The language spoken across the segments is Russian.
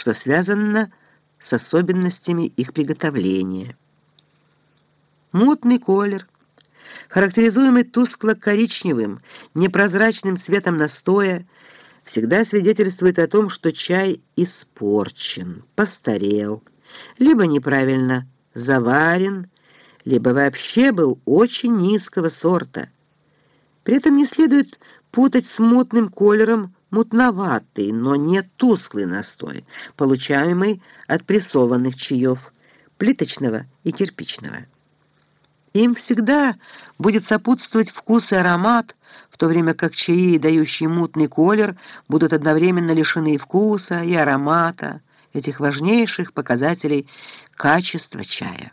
что связано с особенностями их приготовления. Мутный колер, характеризуемый тускло-коричневым, непрозрачным цветом настоя, всегда свидетельствует о том, что чай испорчен, постарел, либо неправильно заварен, либо вообще был очень низкого сорта. При этом не следует путать с мутным колером мутноватый, но не тусклый настой, получаемый от прессованных чаев, плиточного и кирпичного. Им всегда будет сопутствовать вкус и аромат, в то время как чаи, дающие мутный колер, будут одновременно лишены и вкуса, и аромата, этих важнейших показателей качества чая.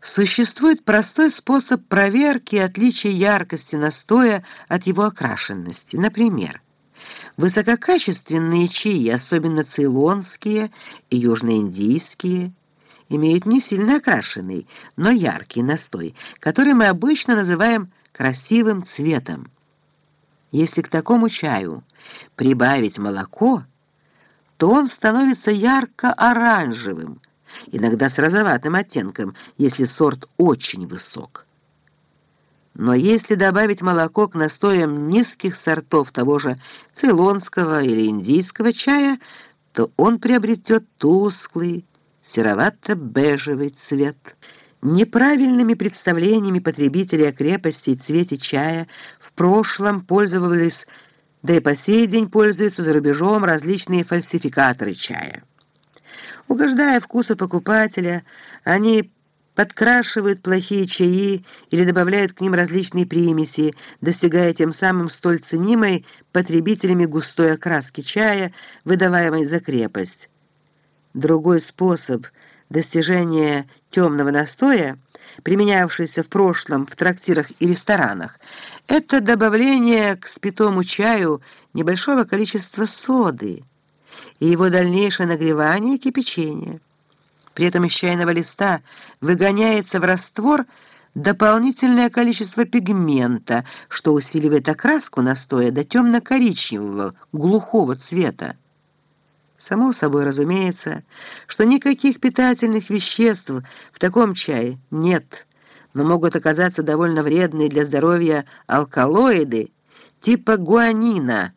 Существует простой способ проверки отличия яркости настоя от его окрашенности. Например, высококачественные чаи, особенно цейлонские и южноиндийские, имеют не сильно окрашенный, но яркий настой, который мы обычно называем красивым цветом. Если к такому чаю прибавить молоко, то он становится ярко-оранжевым, иногда с розоватым оттенком, если сорт очень высок. Но если добавить молоко к настоям низких сортов того же цейлонского или индийского чая, то он приобретет тусклый, серовато-бежевый цвет. Неправильными представлениями потребителей о крепости и цвете чая в прошлом пользовались, да и по сей день пользуются за рубежом различные фальсификаторы чая. Угождая вкусу покупателя, они подкрашивают плохие чаи или добавляют к ним различные примеси, достигая тем самым столь ценимой потребителями густой окраски чая, выдаваемой за крепость. Другой способ достижения темного настоя, применявшийся в прошлом в трактирах и ресторанах, это добавление к спитому чаю небольшого количества соды и его дальнейшее нагревание и кипячение. При этом из чайного листа выгоняется в раствор дополнительное количество пигмента, что усиливает окраску настоя до темно-коричневого, глухого цвета. Само собой разумеется, что никаких питательных веществ в таком чае нет, но могут оказаться довольно вредные для здоровья алкалоиды типа гуанина.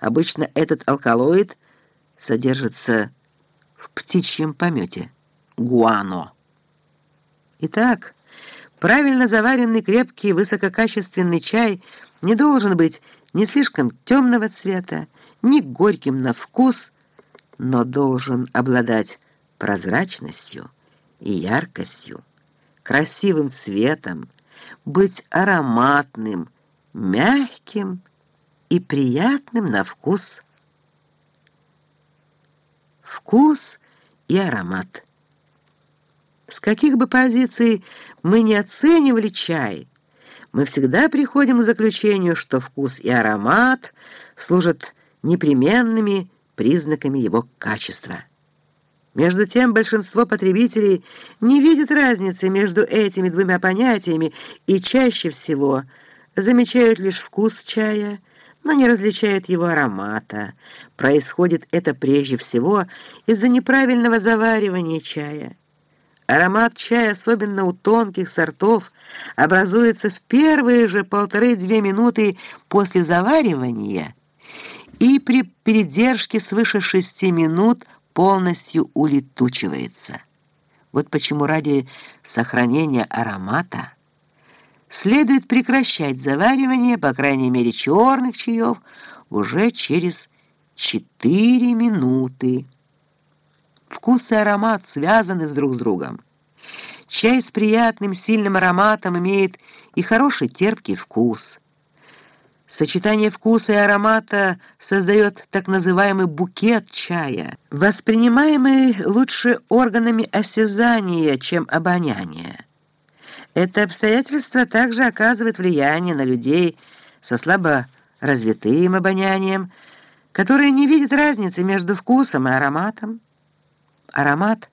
Обычно этот алкалоид содержится в птичьем помете – гуано. Итак, правильно заваренный крепкий высококачественный чай не должен быть ни слишком темного цвета, ни горьким на вкус – но должен обладать прозрачностью и яркостью, красивым цветом, быть ароматным, мягким и приятным на вкус. Вкус и аромат. С каких бы позиций мы не оценивали чай, мы всегда приходим к заключению, что вкус и аромат служат непременными признаками его качества. Между тем, большинство потребителей не видит разницы между этими двумя понятиями и чаще всего замечают лишь вкус чая, но не различают его аромата. Происходит это прежде всего из-за неправильного заваривания чая. Аромат чая, особенно у тонких сортов, образуется в первые же полторы-две минуты после заваривания – и при передержке свыше шести минут полностью улетучивается. Вот почему ради сохранения аромата следует прекращать заваривание, по крайней мере, черных чаев уже через 4 минуты. Вкус и аромат связаны с друг с другом. Чай с приятным сильным ароматом имеет и хороший терпкий вкус – Сочетание вкуса и аромата создает так называемый букет чая, воспринимаемый лучше органами осязания, чем обоняния. Это обстоятельство также оказывает влияние на людей со слабо развитым обонянием, которые не видят разницы между вкусом и ароматом. Аромат,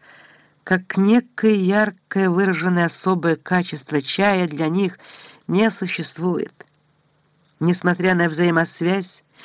как некое яркое выраженное особое качество чая для них, не существует. Несмотря на взаимосвязь,